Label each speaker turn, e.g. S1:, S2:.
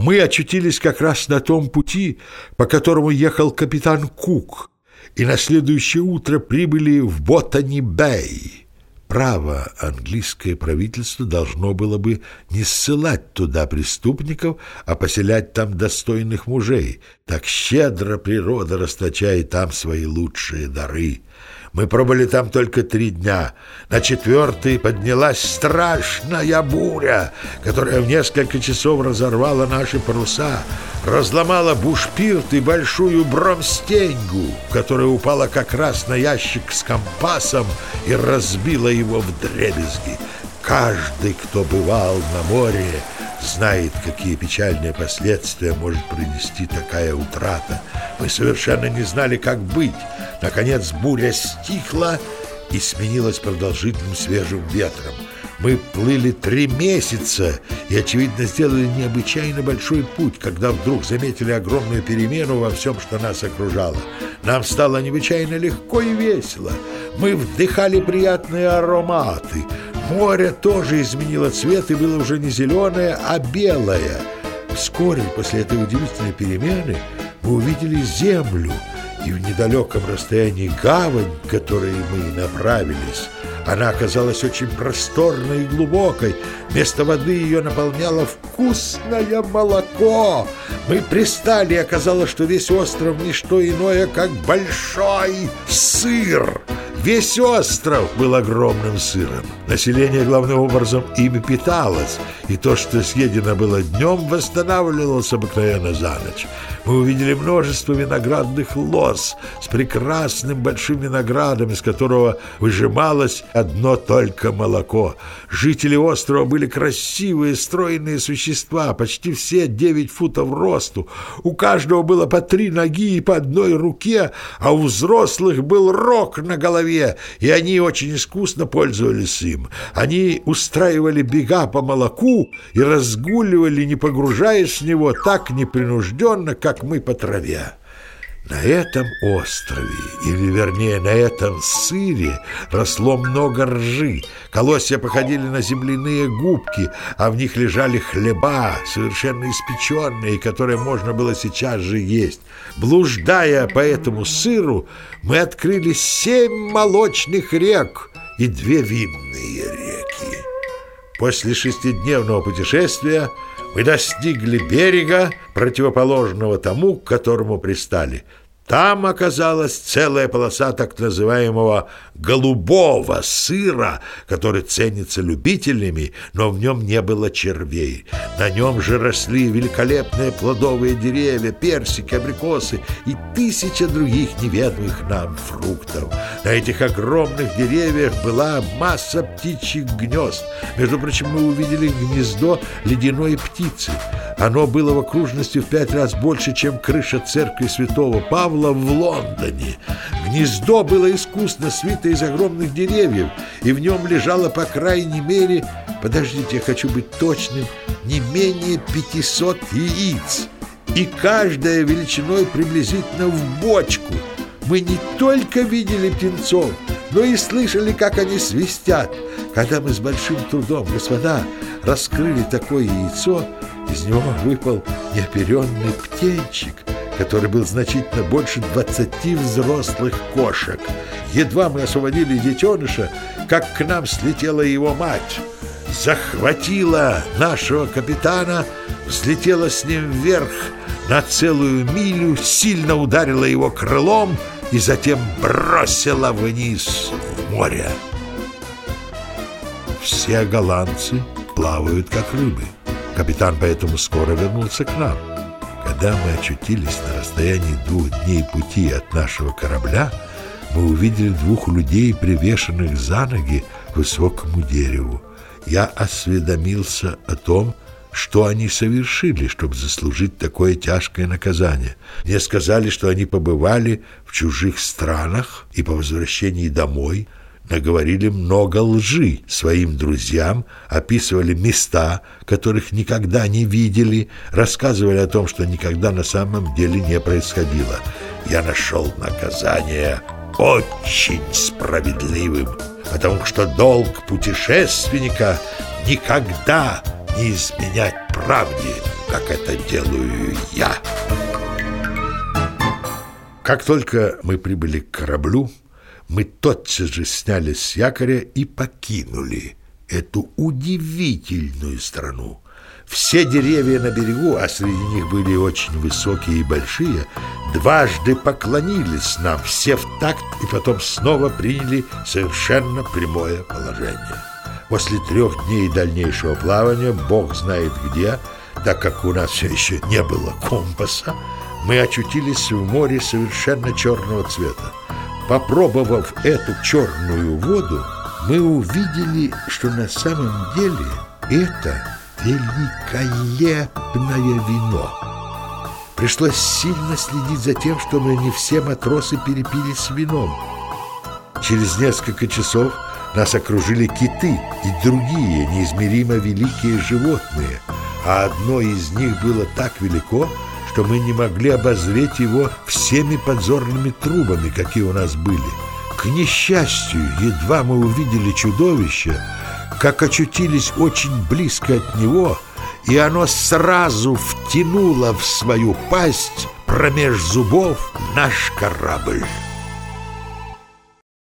S1: Мы очутились как раз на том пути, по которому ехал капитан Кук, и на следующее утро прибыли в Ботани-Бэй. Право, английское правительство должно было бы не ссылать туда преступников, а поселять там достойных мужей. Так щедро природа расточает там свои лучшие дары. Мы пробыли там только три дня. На четвертый поднялась страшная буря, которая в несколько часов разорвала наши паруса, разломала бушпирт и большую бромстеньгу, которая упала как раз на ящик с компасом и разбила его в дребезги. Каждый, кто бывал на море, знает, какие печальные последствия может принести такая утрата. Мы совершенно не знали, как быть. Наконец буря стихла и сменилась продолжительным свежим ветром. Мы плыли три месяца и, очевидно, сделали необычайно большой путь, когда вдруг заметили огромную перемену во всем, что нас окружало. Нам стало необычайно легко и весело. Мы вдыхали приятные ароматы. Море тоже изменило цвет и было уже не зеленое, а белое. Вскоре после этой удивительной перемены мы увидели землю — и в недалеком расстоянии гавань, к которой мы направились, она оказалась очень просторной и глубокой. Вместо воды ее наполняло вкусное молоко. Мы пристали, и оказалось, что весь остров не что иное, как большой сыр. Весь остров был огромным сыром. Население главным образом ими питалось, и то, что съедено было днем, восстанавливалось обыкновенно за ночь. Мы увидели множество виноградных лоз с прекрасным большим виноградом, из которого выжималось одно только молоко. Жители острова были красивые, стройные существа, почти все девять футов росту. У каждого было по три ноги и по одной руке, а у взрослых был рог на голове, и они очень искусно пользовались им. Они устраивали бега по молоку и разгуливали, не погружаясь в него так непринужденно, как мы по траве. На этом острове, или вернее на этом сыре, росло много ржи. Колосья походили на земляные губки, а в них лежали хлеба, совершенно испеченные, которые можно было сейчас же есть. Блуждая по этому сыру, мы открыли семь молочных рек и две винные реки. После шестидневного путешествия мы достигли берега, противоположного тому, к которому пристали. Там оказалась целая полоса так называемого голубого сыра, который ценится любителями, но в нем не было червей. На нем же росли великолепные плодовые деревья, персики, абрикосы и тысяча других неведомых нам фруктов. На этих огромных деревьях была масса птичьих гнезд. Между прочим, мы увидели гнездо ледяной птицы. Оно было в окружности в пять раз больше, чем крыша церкви святого Павла в Лондоне. Гнездо было искусно свито из огромных деревьев, и в нем лежало по крайней мере, подождите, я хочу быть точным, не менее 500 яиц, и каждая величиной приблизительно в бочку. Мы не только видели птенцов, но и слышали, как они свистят. Когда мы с большим трудом, господа, раскрыли такое яйцо, из него выпал неоперенный птенчик, который был значительно больше двадцати взрослых кошек. Едва мы освободили детеныша, как к нам слетела его мать. Захватила нашего капитана, взлетела с ним вверх на целую милю, сильно ударила его крылом и затем бросила вниз в море. Все голландцы плавают как рыбы. Капитан поэтому скоро вернулся к нам. Когда мы очутились на расстоянии двух дней пути от нашего корабля, мы увидели двух людей, привешенных за ноги к высокому дереву. Я осведомился о том, что они совершили, чтобы заслужить такое тяжкое наказание. Мне сказали, что они побывали в чужих странах и по возвращении домой – наговорили много лжи своим друзьям, описывали места, которых никогда не видели, рассказывали о том, что никогда на самом деле не происходило. Я нашел наказание очень справедливым, потому что долг путешественника никогда не изменять правде. как это делаю я. Как только мы прибыли к кораблю, мы тотчас же сняли с якоря и покинули эту удивительную страну. Все деревья на берегу, а среди них были очень высокие и большие, дважды поклонились нам все в такт и потом снова приняли совершенно прямое положение. После трех дней дальнейшего плавания, бог знает где, так как у нас все еще не было компаса, мы очутились в море совершенно черного цвета. Попробовав эту черную воду, мы увидели, что на самом деле это великолепное вино. Пришлось сильно следить за тем, чтобы не все матросы перепили с вином. Через несколько часов нас окружили киты и другие неизмеримо великие животные, а одно из них было так велико, что мы не могли обозреть его всеми подзорными трубами, какие у нас были. К несчастью, едва мы увидели чудовище, как очутились очень близко от него, и оно сразу втянуло в свою пасть промеж зубов наш корабль.